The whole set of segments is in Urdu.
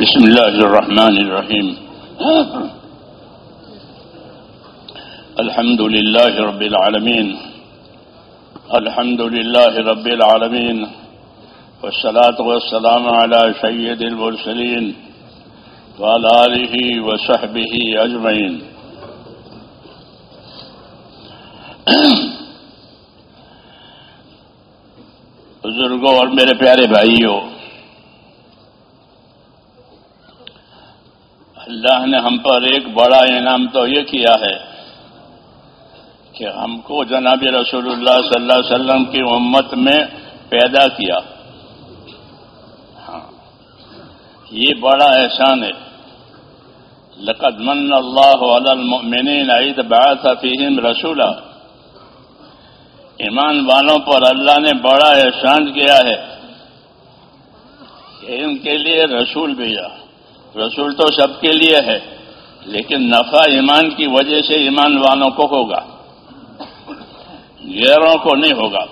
بسم الله الرحمن الرحيم الحمد لله رب العالمين الحمد لله رب العالمين والصلاة والسلام على سيد المرسلين وعلى آله وصحبه أجمعين بزرگوں اور میرے پیارے بھائیوں اللہ نے ہم پر ایک بڑا انعام تو یہ کیا ہے کہ ہم کو جناب رسول اللہ صلی اللہ علیہ وسلم کی امت میں پیدا کیا۔ ہاں۔ یہ بڑا احسان ہے۔ لقد من اللہ علی المؤمنین عید بعث فیہم رسولا۔ ایمان والوں پر اللہ نے بڑا احسان کیا ہے کہ ان کے لیے رسول بھیجا۔ رسول تو سب کے لیے ہے، لیکن نفع ایمان کی وجہ سے ایمان والوں کو ہوگا۔ غیروں کو نہیں ہوگا،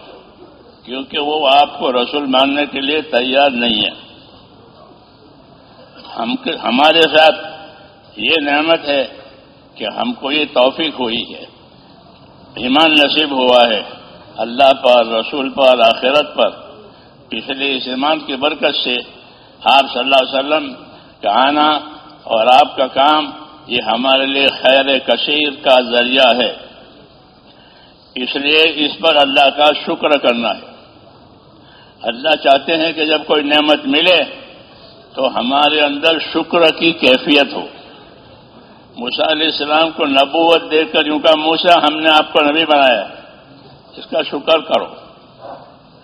کیونکہ وہ آپ کو رسول ماننے کے لیے تیار نہیں ہے۔ ہم ہمارے ساتھ یہ نعمت ہے کہ ہم کو یہ توفیق ہوئی ہے۔ ایمان نصیب ہوا ہے اللہ پر، رسول پر، آخرت پر۔ اس لیے اس ایمان کی برکت سے آپ صلی اللہ علیہ وسلم کا آنا اور آپ کا کام یہ ہمارے لیے خیر کثیر کا ذریعہ ہے۔ اس لیے اس پر اللہ کا شکر کرنا ہے۔ اللہ چاہتے ہیں کہ جب کوئی نعمت ملے تو ہمارے اندر شکر کی کیفیت ہو۔ موسا علیہ السلام کو نبوت دے کر یوں کا موسا ہم نے آپ کو نبی بنایا اس کا شکر کرو۔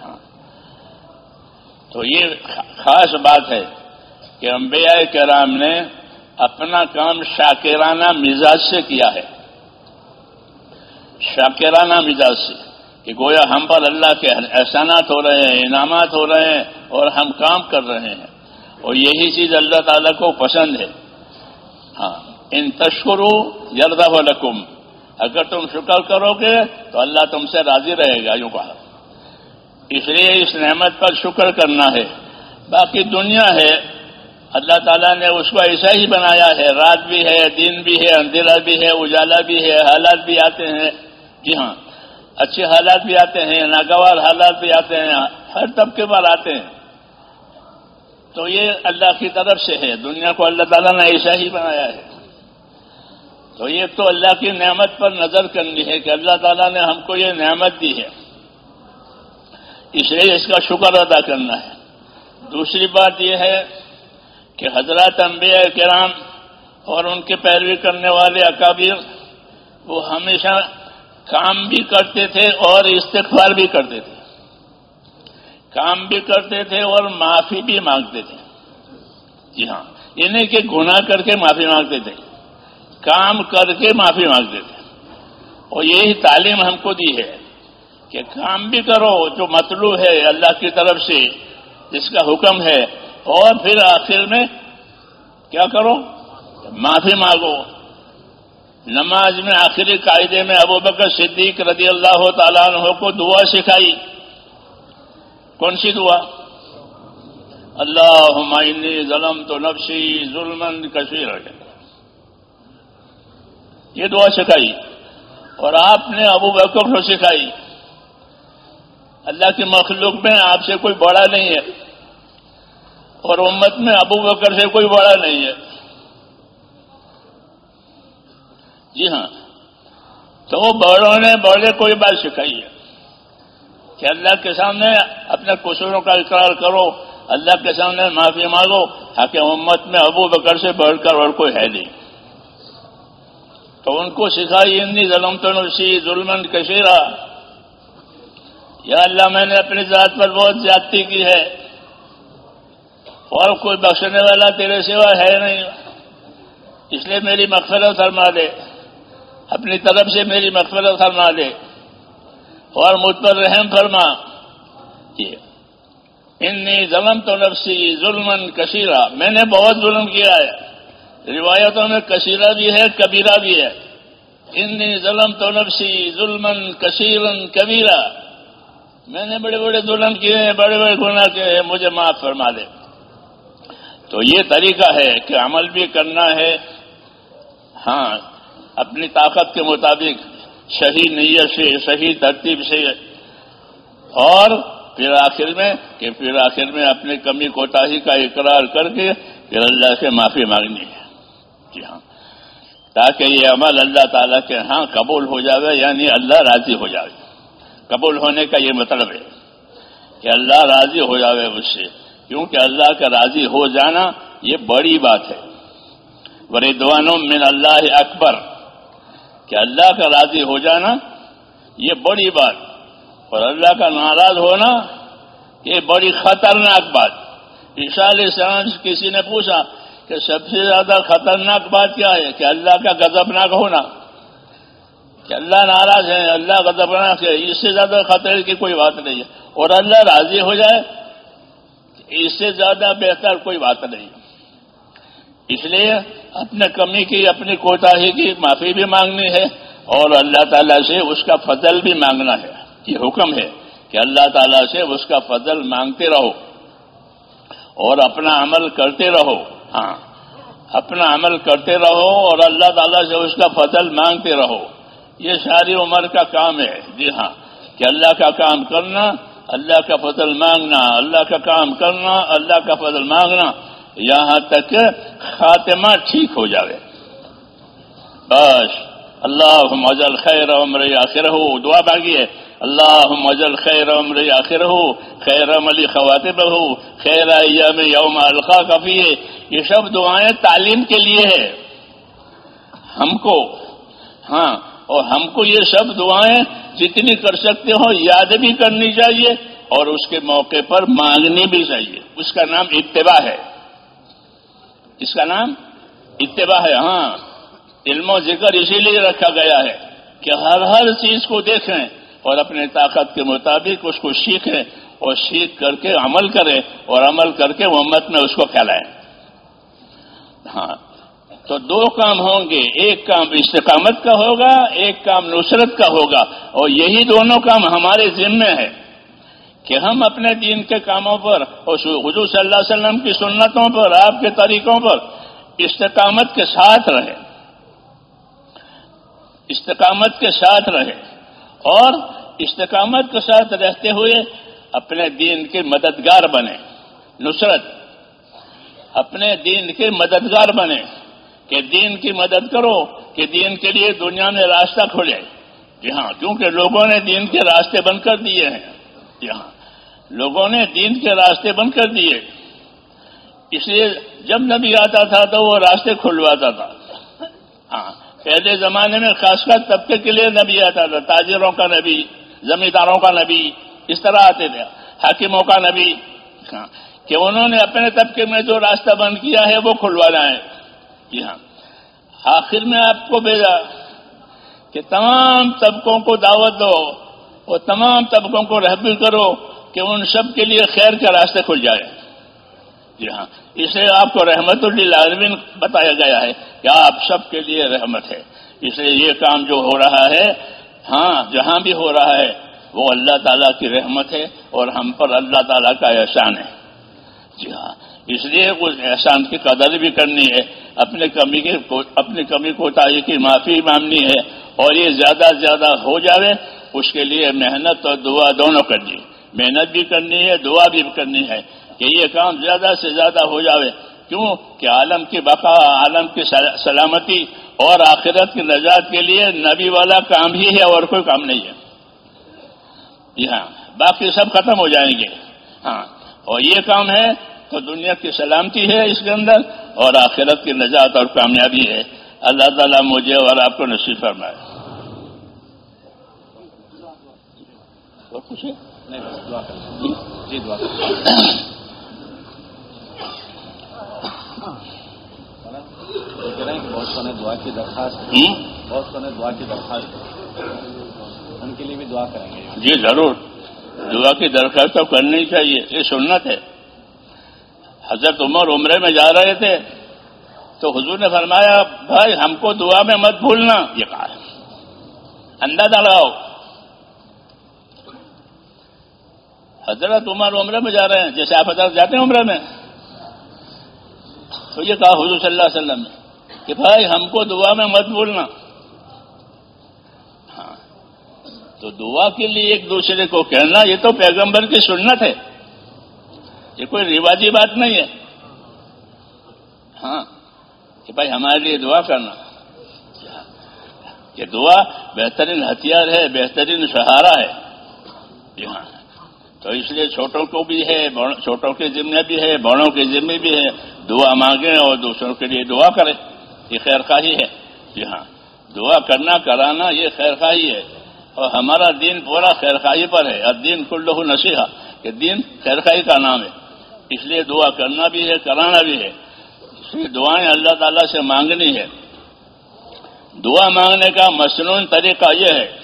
ہاں۔ تو یہ خاص بات ہے۔ کہ انبیاء کرام نے اپنا کام شاکرانہ مزاج سے کیا ہے۔ شاکرانہ مزاج سے کہ گویا ہم پر اللہ کے احسانات ہو رہے ہیں، انعامات ہو رہے ہیں اور ہم کام کر رہے ہیں۔ اور یہی چیز اللہ تعالیٰ کو پسند ہے۔ ہاں ان تشکرو یردا لکم۔ اگر تم شکر کرو گے تو اللہ تم سے راضی رہے گا، یوں کہا۔ اس لیے اس نعمت پر شکر کرنا ہے۔ باقی دنیا ہے۔ اللہ تعالیٰ نے اس کو ایسا ہی بنایا ہے، رات بھی ہے، دن بھی ہے، اندھیرا بھی ہے، اجالا بھی ہے، حالات بھی آتے ہیں۔ جی ہاں اچھے حالات بھی آتے ہیں، ناگوار حالات بھی آتے ہیں، ہر طبقے پر آتے ہیں۔ تو یہ اللہ کی طرف سے ہے، دنیا کو اللہ تعالیٰ نے ایسا ہی بنایا ہے۔ تو یہ تو اللہ کی نعمت پر نظر کرنی ہے کہ اللہ تعالیٰ نے ہم کو یہ نعمت دی ہے۔ اس لیے اس کا شکر ادا کرنا ہے۔ دوسری بات یہ ہے کہ حضرات انبیاء کرام اور ان کے پیروی کرنے والے اکابر، وہ ہمیشہ کام بھی کرتے تھے اور استغفار بھی کرتے تھے۔ کام بھی کرتے تھے اور معافی بھی مانگتے تھے۔ جی ہاں انہیں کہ گناہ کر کے معافی مانگتے تھے۔ کام کر کے معافی مانگتے تھے۔ اور یہی تعلیم ہم کو دی ہے کہ کام بھی کرو جو مطلوب ہے اللہ کی طرف سے، جس کا حکم ہے۔ اور پھر آخر میں کیا کرو؟ معافی مانگو۔ نماز میں آخری قاعدے میں ابو بکر صدیق رضی اللہ تعالیٰ عنہ کو دعا سکھائی۔ کون سی دعا؟ اللہ ہمائنی ظلم تو نفسی ظلم کشیر یہ دعا سکھائی۔ اور آپ نے ابو بکر کو سکھائی۔ اللہ کی مخلوق میں آپ سے کوئی بڑا نہیں ہے۔ اور امت میں ابو بکر سے کوئی بڑا نہیں ہے۔ جی ہاں۔ تو وہ بڑوں نے بڑے کوئی بات سکھائی ہے۔ کہ اللہ کے سامنے اپنے قصوروں کا اقرار کرو، اللہ کے سامنے معافی مانگو، تاکہ امت میں ابو بکر سے بڑھ کر اور کوئی ہے نہیں۔ تو ان کو سکھائی انی ظلم تو نسی ظلم کشیرا یا اللہ، میں نے اپنی ذات پر بہت زیادتی کی ہے۔ اور کوئی بخشنے والا تیرے سوا ہے نہیں۔ اس لیے میری مغفرت فرما دے۔ اپنی طرف سے میری مغفرت فرما دے۔ اور مجھ پر رحم فرما۔ انی ظلم تو نفسی ظلم کثیرہ میں نے بہت ظلم کیا ہے۔ روایتوں میں کثیرہ بھی ہے، کبیرہ بھی ہے۔ انی ظلم تو نفسی ظلم کثیر کبیرہ میں نے بڑے بڑے ظلم کیے ہیں بڑے بڑے گناہ کیے ہیں مجھے معاف فرما دے۔ تو یہ طریقہ ہے کہ عمل بھی کرنا ہے۔ ہاں اپنی طاقت کے مطابق صحیح نیت سے، صحیح ترتیب سے۔ اور پھر آخر میں، کہ پھر آخر میں اپنی کمی، کوتاہی کا اقرار کر کے پھر اللہ سے معافی مانگنی ہے۔ جی ہاں۔ تاکہ یہ عمل اللہ تعالیٰ کے ہاں قبول ہو جاوے یعنی اللہ راضی ہو جاوے۔ قبول ہونے کا یہ مطلب ہے کہ اللہ راضی ہو جاوے اس سے۔ کیونکہ اللہ کا راضی ہو جانا یہ بڑی بات ہے۔ وریدوانوں من اللہ اکبر کہ اللہ کا راضی ہو جانا یہ بڑی بات۔ اور اللہ کا ناراض ہونا یہ بڑی خطرناک بات۔ علیہ السلام سے کسی نے پوچھا کہ سب سے زیادہ خطرناک بات کیا ہے؟ کہ اللہ کا گزبناک ہونا۔ کہ اللہ ناراض ہے، اللہ غضبناک ہے، اس سے زیادہ خطرے کی کوئی بات نہیں ہے۔ اور اللہ راضی ہو جائے اس سے زیادہ بہتر کوئی بات نہیں۔ اس لیے اپنے کمی کی، اپنی کوتاہی کی معافی بھی مانگنی ہے اور اللہ تعالیٰ سے اس کا فضل بھی مانگنا ہے۔ یہ حکم ہے کہ اللہ تعالیٰ سے اس کا فضل مانگتے رہو اور اپنا عمل کرتے رہو۔ ہاں اپنا عمل کرتے رہو اور اللہ تعالیٰ سے اس کا فضل مانگتے رہو۔ یہ ساری عمر کا کام ہے۔ جی ہاں کہ اللہ کا کام کرنا اللہ کا فضل مانگنا، اللہ کا کام کرنا، اللہ کا فضل مانگنا، یہاں تک خاتمہ ٹھیک ہو جاوے۔ بس اللہ مزل خیر عمر آخر ہو دعا باغی ہے۔ اللہ مزل خیر عمر آخر ہو خیر عملی خواتب ہو خیر ایام یوم الخا کفی ہے یہ سب دعائیں تعلیم کے لیے ہے ہم کو ہاں اور ہم کو یہ سب دعائیں جتنی کر سکتے ہو، یاد بھی کرنی چاہیے اور اس کے موقع پر مانگنی بھی چاہیے۔ اس کا نام اتباع ہے۔ اس کا نام اتباع ہے ہاں۔ علم و ذکر اسی لیے رکھا گیا ہے کہ ہر ہر چیز کو دیکھیں اور اپنے طاقت کے مطابق اس کو سیکھیں اور سیکھ کر کے عمل کریں اور عمل کر کے محمد میں اس کو پھیلائیں۔ ہاں۔ تو دو کام ہوں گے۔ ایک کام استقامت کا ہوگا، ایک کام نصرت کا ہوگا۔ اور یہی دونوں کام ہمارے ذمے ہیں کہ ہم اپنے دین کے کاموں پر اور حضور صلی اللہ علیہ وسلم کی سنتوں پر، آپ کے طریقوں پر استقامت کے ساتھ رہے۔ استقامت کے ساتھ رہے۔ اور استقامت کے ساتھ رہتے ہوئے اپنے دین کے مددگار بنے۔ نصرت، اپنے دین کے مددگار بنے۔ کہ دین کی مدد کرو کہ دین کے لیے دنیا میں راستہ کھولے جی ہاں کیونکہ لوگوں نے دین کے راستے بند کر دیے ہیں۔ جی ہاں لوگوں نے دین کے راستے بند کر دیے۔ اس لیے جب نبی آتا تھا تو وہ راستے کھلواتا تھا۔ ہاں پہلے زمانے میں خاص کر طبقے کے لیے نبی آتا تھا، تاجروں کا نبی، زمینداروں کا نبی، اس طرح آتے تھے، حاکموں کا نبی۔ ہاں کہ انہوں نے اپنے طبقے میں جو راستہ بند کیا ہے وہ کھلوانا ہے۔ جی ہاں۔ آخر میں آپ کو بھیجا کہ تمام طبقوں کو دعوت دو اور تمام طبقوں کو رحبل کرو کہ ان سب کے لیے خیر کا راستے کھل جائے۔ جی ہاں۔ اسے آپ کو رحمت اللہ بتایا گیا ہے کہ آپ سب کے لیے رحمت ہے۔ اس لیے یہ کام جو ہو رہا ہے ہاں جہاں بھی ہو رہا ہے، وہ اللہ تعالیٰ کی رحمت ہے اور ہم پر اللہ تعالیٰ کا احسان ہے۔ جی ہاں۔ اس لیے اس احسان کی قدر بھی کرنی ہے۔ اپنے کمی کی اپنی کمی کو کی معافی مانگنی ہے اور یہ زیادہ سے زیادہ ہو جاوے، اس کے لیے محنت اور دعا دونوں کرنی۔ محنت بھی کرنی ہے، دعا بھی کرنی ہے کہ یہ کام زیادہ سے زیادہ ہو جاوے۔ کیوں؟ کہ عالم کی بقا، عالم کی سلامتی اور آخرت کی نجات کے لیے نبی والا کام ہی ہے اور کوئی کام نہیں ہے۔ جی ہاں باقی سب ختم ہو جائیں گے۔ ہاں اور یہ کام ہے تو دنیا کی سلامتی ہے اس کے اندر اور آخرت کی نجات اور کامیابی ہے۔ اللہ تعالیٰ مجھے اور آپ کو نصیب فرمائے۔ اور کچھ جی بہت سونے دعا کی درخواست بہت سونے دعا کی درخواست ان کے لیے بھی دعا کریں گے۔ جی ضرور۔ دعا کی درخواست تو کرنی چاہیے۔ یہ سنت ہے۔ حضرت عمر عمرے میں جا رہے تھے تو حضور نے فرمایا، بھائی، ہم کو دعا میں مت بھولنا۔ یہ کہا اندازہ لگاؤ۔ حضرت عمر عمرے میں جا رہے ہیں۔ جیسے آپ حضرت جاتے ہیں عمرے میں۔ تو یہ کہا حضور صلی اللہ علیہ وسلم نے کہ، بھائی، ہم کو دعا میں مت بولنا ہاں۔ تو دعا کے لیے ایک دوسرے کو کہنا، یہ تو پیغمبر کی سنت ہے۔ یہ کوئی رواجی بات نہیں ہے۔ ہاں کہ بھائی ہمارے لیے دعا کرنا۔ کہ دعا بہترین ہتھیار ہے، بہترین سہارا ہے۔ جی ہاں۔ تو اس لیے چھوٹوں کو بھی ہے چھوٹوں کے ذمے بھی ہے، بڑوں کے ذمے بھی ہے۔ دعا مانگیں اور دوسروں کے لیے دعا کریں۔ یہ خیر خواہی ہے۔ جی ہاں۔ دعا کرنا، کرانا، یہ خیر خواہی ہے۔ اور ہمارا دین پورا خیر خواہی پر ہے۔ اور دین کلو نصیحہ، کہ دین خیر خواہی کا نام ہے۔ اس لیے دعا کرنا بھی ہے، کرانا بھی ہے۔ اس لیے دعائیں اللہ تعالیٰ سے مانگنی ہے۔ دعا مانگنے کا مصنون طریقہ یہ ہے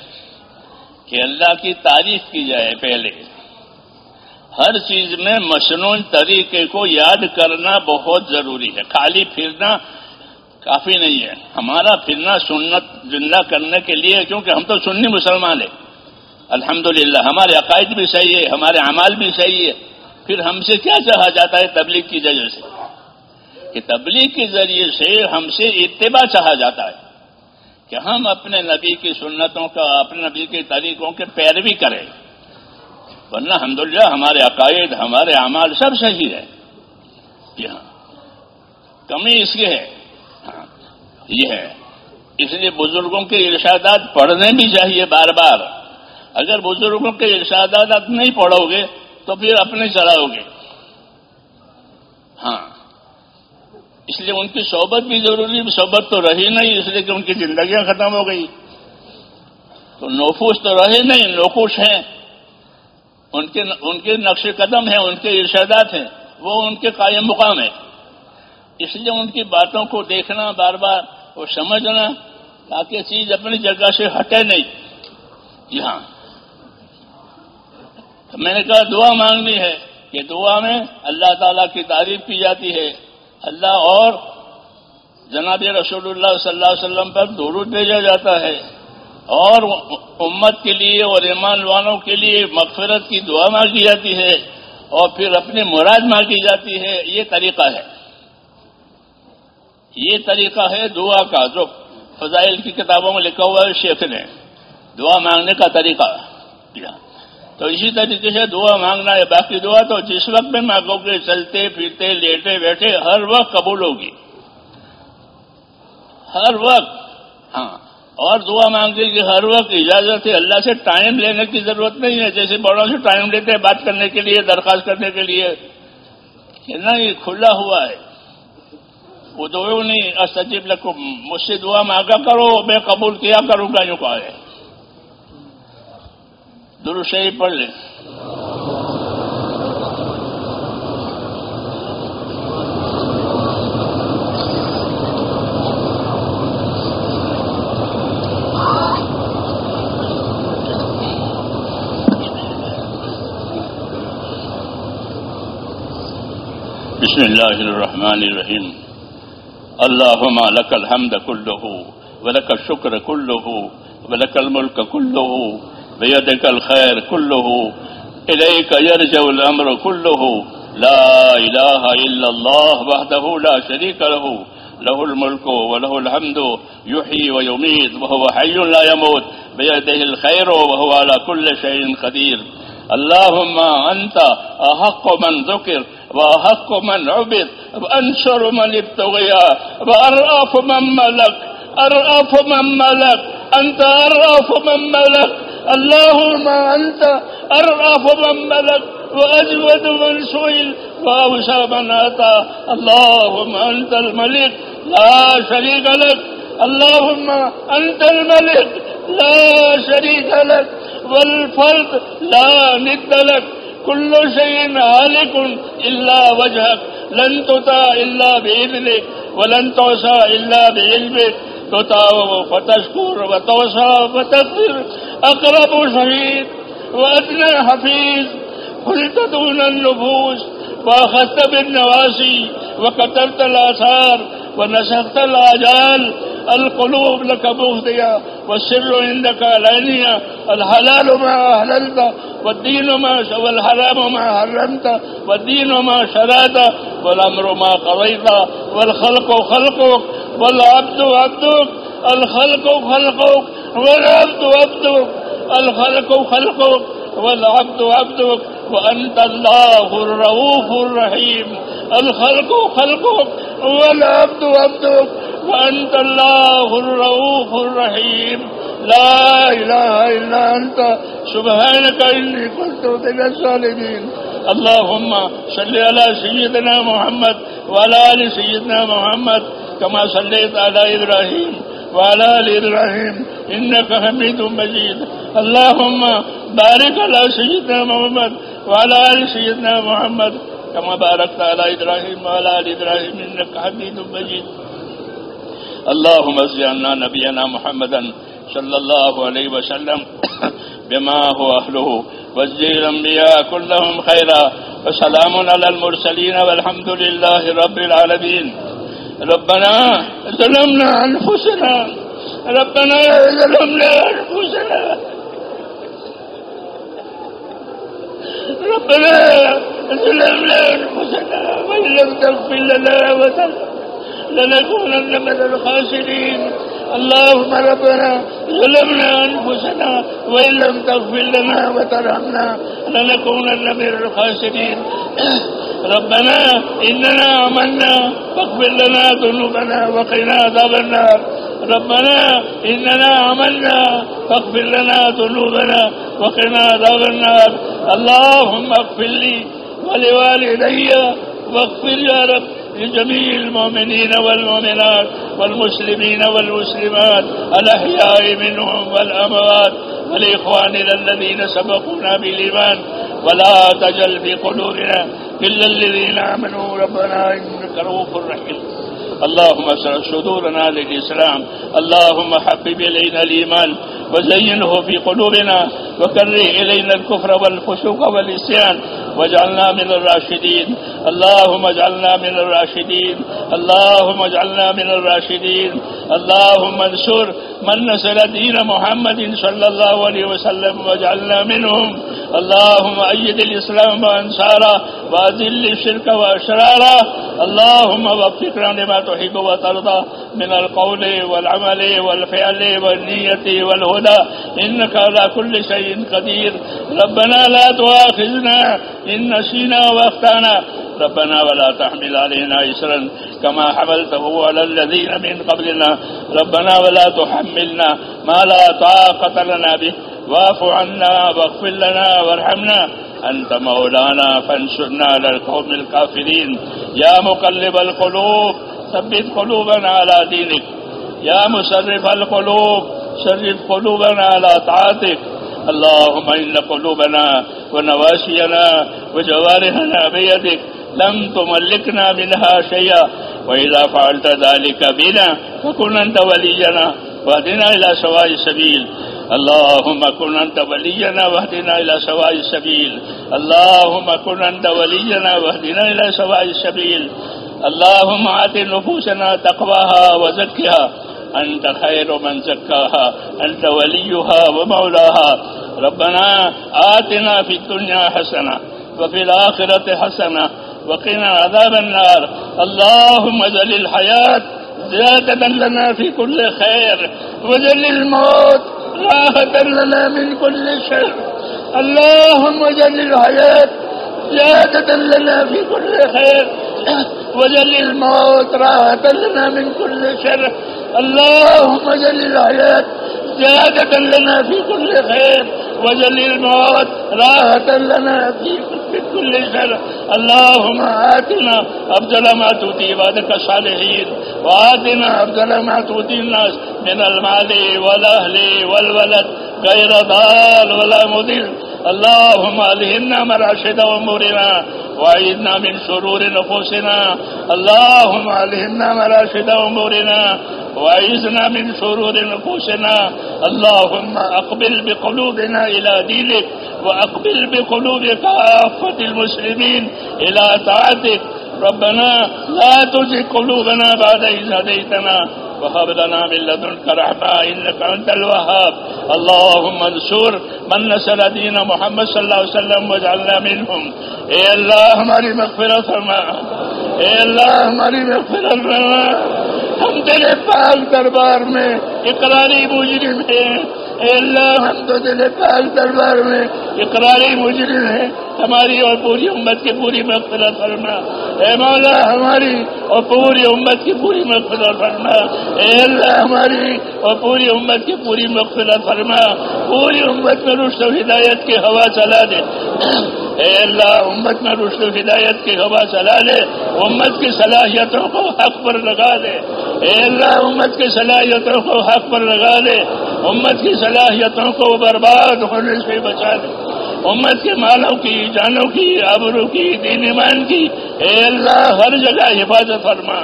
کہ اللہ کی تعریف کی جائے پہلے۔ ہر چیز میں مصنون طریقے کو یاد کرنا بہت ضروری ہے۔ خالی پھرنا کافی نہیں ہے۔ ہمارا پھرنا سنت زندہ کرنے کے لیے، کیونکہ ہم تو سنی مسلمان ہیں۔ الحمدللہ، ہمارے عقائد بھی صحیح ہے ہمارے اعمال بھی صحیح ہے پھر ہم سے کیا چاہا جاتا ہے تبلیغ کی ذریعے سے؟ کہ تبلیغ کے ذریعے سے ہم سے اتباع چاہا جاتا ہے کہ ہم اپنے نبی کی سنتوں کا، اپنے نبی کے طریقوں کے پیروی کریں۔ ورنہ الحمدللہ ہمارے عقائد، ہمارے اعمال سب صحیح ہے جی ہاں۔ کمی اس کی ہے۔ ہاں۔ یہ ہے۔ اس لیے بزرگوں کے ارشادات پڑھنے بھی چاہیے بار بار۔ اگر بزرگوں کے ارشادات آپ نہیں پڑھو گے تو پھر اپنے چلاؤ گے ہاں۔ اس لیے ان کی صحبت بھی ضروری، صحبت تو رہی نہیں، اس لیے کہ ان کی زندگیاں ختم ہو گئی۔ تو نوفوس تو رہے نہیں، نوکوش ہیں۔ ان کے ان کے نقش قدم ہیں، ان کے ارشادات ہیں۔ وہ ان کے قائم مقام ہیں۔ اس لیے ان کی باتوں کو دیکھنا، بار بار اور سمجھنا، تاکہ چیز اپنی جگہ سے ہٹے نہیں۔ جی ہاں۔ میں نے کہا دعا مانگنی ہے کہ دعا میں اللہ تعالیٰ کی تعریف کی جاتی ہے۔ اللہ اور جناب رسول اللہ صلی اللہ علیہ وسلم پر درود بھیجا جاتا ہے۔ اور امت کے لیے اور ایمان والوں کے لیے مغفرت کی دعا مانگی جاتی ہے۔ اور پھر اپنی مراد مانگی جاتی ہے۔ یہ طریقہ ہے۔ یہ طریقہ ہے دعا کا، جو فضائل کی کتابوں میں لکھا ہوا ہے، شیخ نے دعا مانگنے کا طریقہ تو اسی طریقے سے دعا مانگنا ہے، باقی دعا تو جس وقت میں مانگو گے، چلتے پھرتے، لیٹے بیٹھے، ہر وقت قبول ہوگی۔ ہر وقت ہاں۔ اور دعا مانگنے کی ہر وقت اجازت ہے۔ اللہ سے ٹائم لینے کی ضرورت نہیں ہے، جیسے بڑوں سے ٹائم لیتے ہیں بات کرنے کے لیے، درخواست کرنے کے لیے۔ نہیں کھلا ہوا ہے۔ وہ دو نہیں استجیب لکھو مجھ سے دعا مانگا کرو، میں قبول کیا کروں گا، یوں کہا ہے۔ درست پڑھ لیں بسم الله الرحمن الرحيم. اللهم لك الحمد كله ولك الشكر كله ولك الملك كله بيدك الخير كله إليك يرجع الأمر كله. لا إله إلا الله وحده لا شريك له له الملك وله الحمد يحيي ويميت وهو حي لا يموت. بيده الخير وهو على كل شيء قدير. اللهم أنت أحق من ذكر وأحق من عبد وأنشر من ابتغيا وأرأف من ملك أرأف من ملك أنت أرأف من ملك. اللهم أنت أرأف من ملك وأجود من سئل وأوسى من أتى. اللهم أنت الملك، لا شريك لك. اللهم أنت الملك، لا شريك لك. والفرد، لا ند لك. كل شيء هالك إلا وجهك. لن تطاع إلا بإذنك، ولن توسع إلا بعلمك. تطاع فتشكر وتوسع فتغفر أقرب شهيد وأدنى حفيظ. قلت دون النفوس وأخذت بالنواسي وكترت الآثار ونسخت الآجال. القلوب لك مهدية والسر عندك علانية. الحلال ما أهللت والدين ما والحرام ما حرمت. والدين ما شرعت والأمر ما قضيت. والخلق خلقك والعبد عبدك الخلق خلقك، والعبد عبدك الخلق خلقك، والعبد عبدك وأنت الله الرؤوف الرحيم، الخلق خلقك، والعبد عبدك وأنت الله الرؤوف الرحيم. لا إله إلا أنت، سبحانك إني كنت من الظالمين. اللهم صل على سيدنا محمد وعلى آل سيدنا محمد كما صليت على إبراهيم وعلى آل إبراهيم. إنك حميد مجيد. اللهم بارك على سيدنا محمد وعلى آل سيدنا محمد. كما باركت على إبراهيم وعلى آل إبراهيم. إنك حميد مجيد. اللهم اجعلنا نبينا محمدا صلى الله عليه وسلم بما هو أهله. واجزي الأنبياء كلهم خيرا. وسلام على المرسلين والحمد لله رب العالمين. ربنا ظلمنا أنفسنا. ربنا ظلمنا أنفسنا. ربنا ظلمنا أنفسنا. وإن لم تغفر لنا لنكونن من الخاسرين. اللهم ربنا ظلمنا أنفسنا. وإن لم تغفر لنا وترحمنا لنكونن من الخاسرين. ربنا إننا عملنا فاغفر لنا ذنوبنا وقنا عذاب النار. ربنا إننا عملنا فاغفر لنا ذنوبنا وقنا عذاب النار. اللهم اغفر لي ولوالدي واغفر يا رب لجميع المؤمنين والمؤمنات والمسلمين والمسلمات الأحياء منهم والأموات ولإخواننا الذين سبقونا بالإيمان. ولا تجل في قلوبنا إلا الذين آمنوا. ربنا إنك رؤوف رحيم. اللهم اشرح صدورنا للإسلام. اللهم حبب إلينا الإيمان. وزينه في قلوبنا. وكره إلينا الكفر والفسوق والإسيان واجعلنا من الراشدين. اللهم اجعلنا من الراشدين. اللهم اجعلنا من الراشدين. اللهم انصر من نصر دين محمد صلى الله عليه وسلم واجعلنا منهم. اللهم أيد الإسلام وأنصاره وأذل الشرك وأشراره. اللهم وفقنا لما تحب وترضى من القول والعمل والفعل والنية والهدى. إنك على كل شيء قدير. ربنا لا تؤاخذنا إن نسينا واخطانا ربنا ولا تحمل علينا إسرا كما حملته على الذين من قبلنا. ربنا ولا تحملنا ما لا طاقة لنا به. واعف عنا واغفر لنا وارحمنا. أنت مولانا فانصرنا على القوم الكافرين. يا مقلب القلوب، ثبت قلوبنا على دينك. يا مسرف القلوب، شرف قلوبنا على طاعتك. اللهم إن قلوبنا ونواشينا وجوارحنا بيدك لم تملكنا منها شيئا. وإذا فعلت ذلك بنا فكن أنت ولينا واهدنا إلى سواء السبيل. اللهم كن أنت ولينا واهدنا إلى سواء السبيل. اللهم كن أنت ولينا واهدنا إلى سواء السبيل. اللهم آت نفوسنا تقواها وزكها. أنت خير من زكاها أنت وليها ومولاها. ربنا آتنا في الدنيا حسنة وفي الآخرة حسنة وقنا عذاب النار. اللهم اجعل الحياة زيادة لنا في كل خير وجل الموت راحة لنا من كل شر. اللهم اجعل الحياة زيادة لنا في كل خير وجل الموت راحة لنا من كل شر اللهم اجعل الحياة زيادة لنا في كل خير وجل الموت راحة لنا في كل شر اللهم آتنا أفضل ما تؤتي عبادك الصالحين وآتنا أفضل ما تؤتي الناس من المال والأهل والولد غير ضال ولا مضل اللهم ألهمنا مراشد أمورنا وعيدنا من شرور نفوسنا. اللهم ألهمنا مراشد أمورنا وعيزنا من شرور نفوسنا. اللهم أقبل بقلوبنا إلى دينك وأقبل بقلوب كافة المسلمين إلى طاعتك. ربنا لا تزغ قلوبنا بعد إذ هديتنا وهب لنا من لدنك رحمة، إنك أنت الوهاب. اللهم انصر من نسل دين محمد صلى الله عليه وسلم واجعلنا منهم. اے اللہ، ہماری مغفرت فرما. اے اللہ، ہماری مغفرت فرما. ہم تیرے پاک دربار میں اقراری مجرم ہیں اے اللہ، ہم تو تیرے پاک دربار میں اقراری مجرم ہیں۔ ہماری اور پوری امت کی پوری مغفرت فرما۔ اے مولا، ہماری اور پوری امت کی پوری مغفرت فرما۔ اے اللہ، ہماری اور پوری امت کی پوری مغفرت فرما۔ پوری امت میں رشت و ہدایت کی ہوا چلا دے۔ اے اللہ، امت میں رشت و ہدایت کی ہوا چلا دے۔ امت کی صلاحیتوں کو حق پر لگا دے۔ اے اللہ، امت کی صلاحیتوں کو حق پر لگا دے۔ امت کی صلاحیتوں کو برباد ہونے سے بچا دے۔ امت کے مالوں کی، جانوں کی، آبرو کی، دین ایمان کی، اے اللہ ہر جگہ حفاظت فرما۔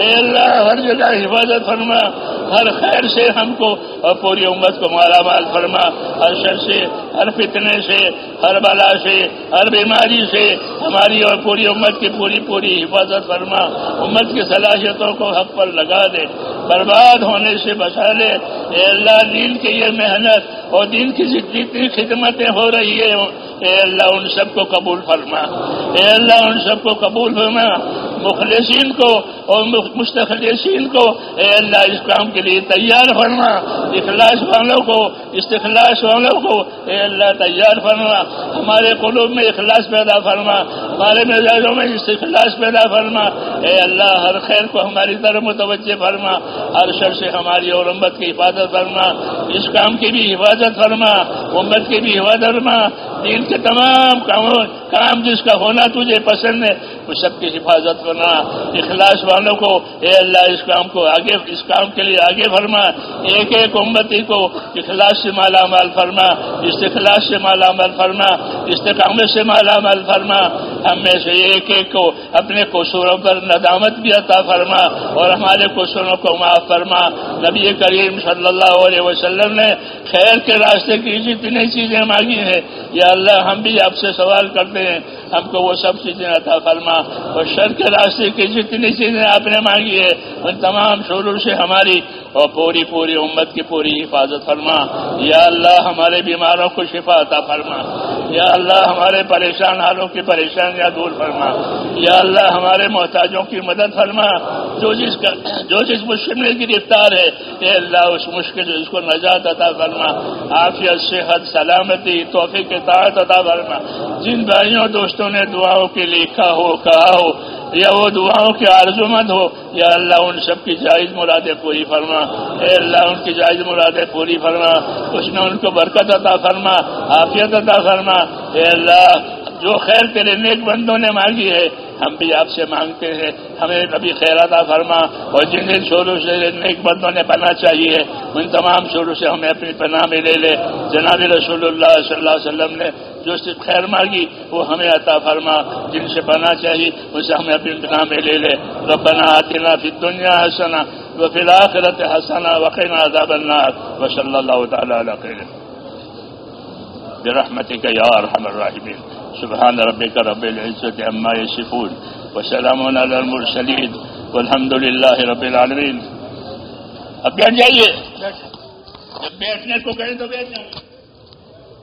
اے اللہ ہر جگہ حفاظت فرما۔ ہر خیر سے ہم کو اور پوری امت کو مالا مال فرما۔ ہر شر سے، ہر فتنے سے، ہر بلا سے، ہر بیماری سے ہماری اور پوری امت کی پوری پوری حفاظت فرما۔ امت کی صلاحیتوں کو حق پر لگا دے۔ برباد ہونے سے بچا لے۔ اے اللہ، دین کی یہ محنت اور دین کی جتنی خدمتیں ہو رہی ہے اے اللہ، ان سب کو قبول فرما۔ اے اللہ، ان سب کو قبول فرما۔ مخلصین کو اور مستخلصین کو، اے اللہ، اس کام کے لیے تیار فرما۔ اخلاص والوں کو، استخلاص والوں کو، اے اللہ، تیار فرما۔ ہمارے قلوب میں اخلاص پیدا فرما۔ ہمارے مزاجوں میں استخلاص پیدا فرما۔ اے اللہ، ہر خیر کو ہماری طرف متوجہ فرما۔ ہر شر سے ہماری اور امت کی حفاظت فرما۔ اس کام کی بھی حفاظت فرما، امت کی بھی حفاظت فرما۔ دین کے تمام کاموں کام جس کا ہونا تجھے پسند ہے، وہ سب کی حفاظت کرنا۔ اخلاص والوں کو، اے اللہ، اس کام کو آگے اس کام کے لیے آگے فرما۔ ایک ایک امتی کو اخلاص سے مالا مال فرما۔ استخلاص سے مالا مال فرما۔ استقامت سے مالا مال فرما۔ ہم میں سے ایک ایک کو اپنے قصوروں پر ندامت بھی عطا فرما اور ہمارے قصوروں کو معاف فرما۔ نبی کریم صلی اللہ علیہ وسلم نے خیر کے راستے کی جتنی چیزیں مانگی ہیں، یا اللہ ہم بھی آپ سے سوال کرتے ہیں ہم کو وہ سب چیزیں عطا فرما اور شر کے راستے کی جتنی چیزیں آپ نے مانگی ہے ان تمام شروع سے ہماری اور پوری پوری امت کی پوری حفاظت، فرما، یا اللہ ہمارے بیماروں کو شفا عطا فرما، یا اللہ ہمارے پریشان حالوں کی پریشانیاں دور فرما، یا اللہ ہمارے محتاجوں کی مدد فرما، جو جس کا، جو جس مشکل میں گرفتار ہے، اے اللہ اس مشکل اس کو نجات عطا فرما، عافیت، صحت، سلامتی، توفیق کے تعداد عطا فرما، جن بھائیوں، دوستوں نے دعاؤں کے لکھا ہو، کہا ہو، یا وہ دعاؤں کی آرزومند ہو، یا اللہ ان سب کی جائز مرادیں پوری فرما۔ اے اللہ، ان کی جائز مرادیں پوری فرما۔ اس نے ان کو برکت عطا فرما، عافیت عطا فرما۔ اے اللہ، جو خیر تیرے نیک بندوں نے مانگی ہے، ہم بھی آپ سے مانگتے ہیں۔ ہمیں کبھی خیر عطا فرما۔ اور جن جن شوروں سے نیک بندوں نے پناہ چاہیے ان تمام شوروں سے ہمیں اپنی پناہ میں لے لے۔ جناب رسول اللہ صلی اللہ علیہ وسلم نے جو صرف خیر مانگی، وہ ہمیں عطا فرما۔ جن سے پناہ چاہیے اسے ہمیں اپنی پناہ میں لے لے۔ تو پناہ آتنا فی دنیا حسنا و فی الآخرت حسنا وقنا عذاب النار۔ و صلی اللہ تعالیٰ علیہ خیر۔ برحمتك يا ارحم الراحمين سبحان ربك رب العزة عما يصفون وسلام على المرسلين والحمد لله رب العالمين اب بیٹھ جائیے۔ جب بیٹھنے کو کہیں تو بیٹھ جائیں